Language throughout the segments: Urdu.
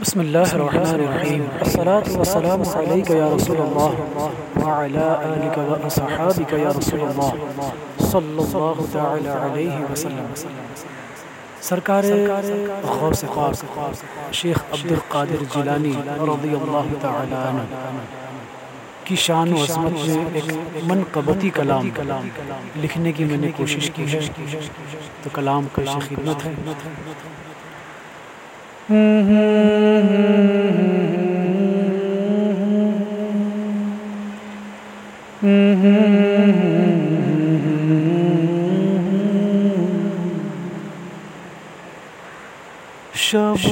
بسم الله الرحمن الرحيم الصلاة والسلام عليك يا رسول الله وعلى آلك وأصحابك يا رسول الله صلى الله تعالى عليه وسلم. سرکار غوث خاص شیخ عبد القادر جیلانی رضی اللہ تعالی عنہ کی شان و عظمت میں ایک منقبتی کلام لکھنے کی میں نے کوشش کی ہے تو کلام کا خدمت ہے۔ شب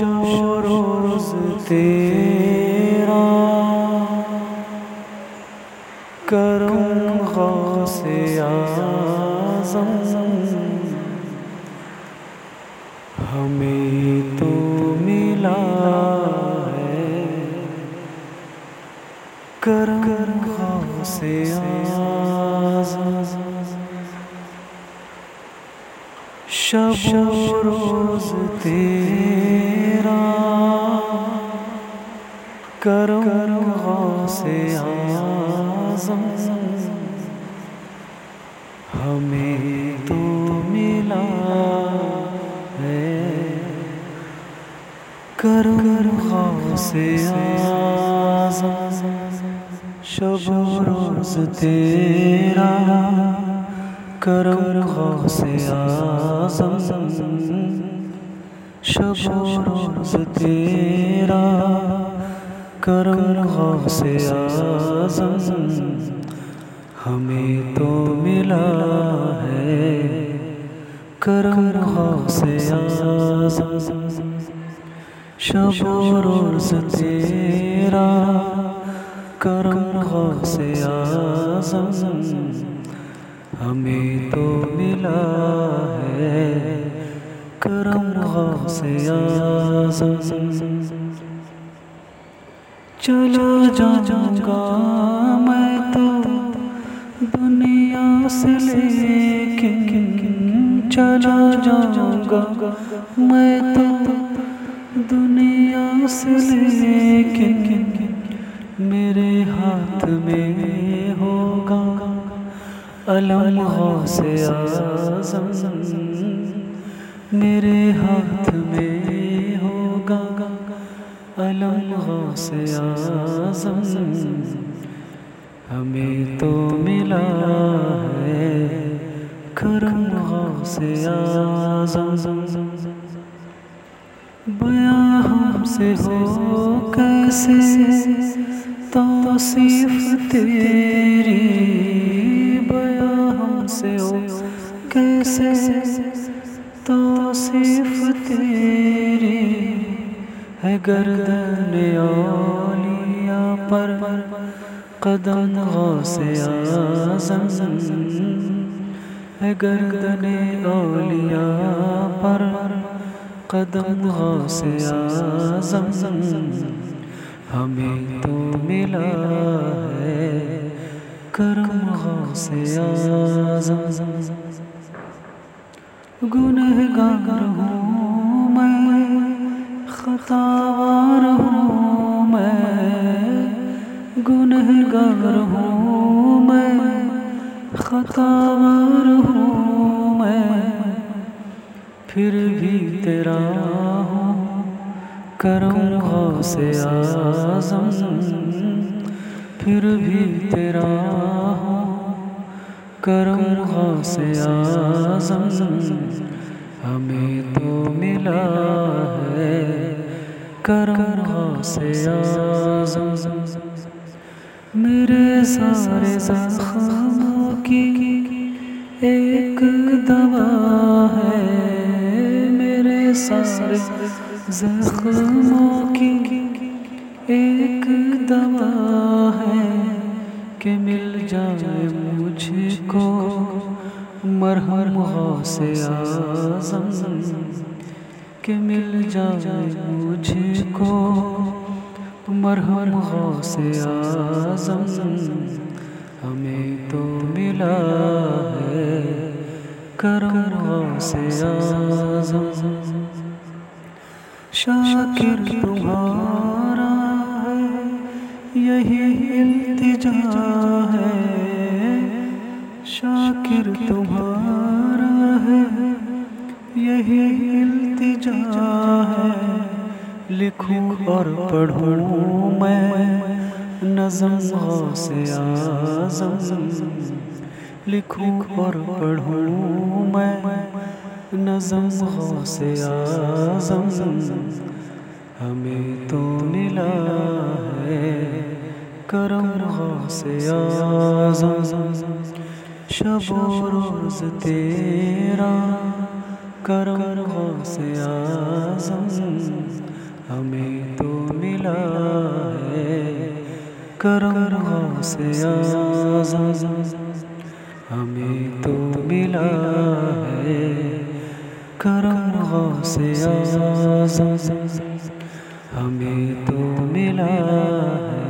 و روز تیرا کرم غوث آزم شب و روز تیرا کرم غوث آزم ہمیں تو ملا ہے۔ کرم غوث آزم شب و روز تیرا کرم غوث آزم شب و روز تیرا کرم غوث آزم ہمیں تو ملا ہے کرم غوث آزم شب و روز تیرا کرم غوث آزم ہمیں تو ملا ہے کرم غوث آزم چلا جاؤں گا میں تو دنیا سے لے کے چلا جاؤں گا میں تو دنیا سے لے میرے ہاتھ میں ہوگا۔ علم غوث آزم میرے ہاتھ میں ہوگا علم غوث آزم ہمیں تو ملا ہے کرم غوث آزم بیاں ہم سے ہو کیسے توصیف تیری سے ہو کیسے توصیف تیری ہے گردن اولیاء پر قدم غوث آزم ہے گردن اولیاء پر قدم غوث آزم ہمیں تو ملا ہے کرم غوث آزم۔ گنہگار ہوں میں، خطاوار ہوں میں۔ گنہگار ہوں میں، خطاوار ہوں میں۔ پھر بھی تیرا ہوں، کرم غوث آزم۔ پھر بھی تیرا کرم غوث آزم ہمیں تو ملا ہے۔ کرم غوث آزم میرے سارے زخموں کی ایک دوا ہے۔ میرے سارے زخموں کی ایک دوا ہے کہ مل جائے مجھ کو مرہم غوث آزم کہ مل جائے مجھ کو مرہم غوث آزم ہمیں تو ملا ہے کرم غوث آزم شاکر تمہارا یہی التجا ہے۔ شاکر تمہارا ہے۔ یہی التجا ہے۔ لکھوں اور پڑھوں میں نظم سے آزم لکھوں اور پڑھوں میں نظم سے آزم ہمیں تو ملا ہے۔ کرم سے آزم، شب و روز تیرا کرم سے آزم، ہمیں تو ملا ہے کرم سے آزم، ہمیں تو ملا ہے کرم سے آزم، ہمیں تو ملا ہے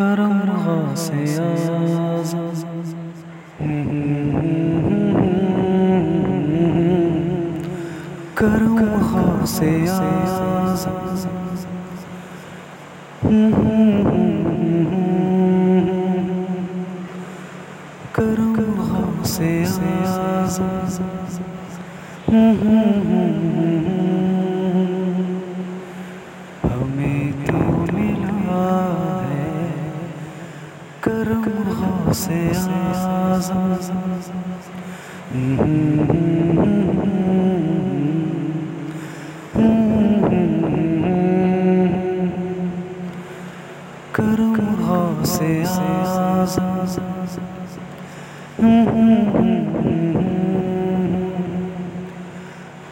کرم سے آزم کرم سے کرم سے کرم سے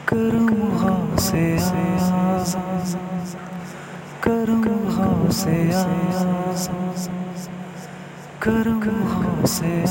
کرم سے کرم سے کرم سے کرم سے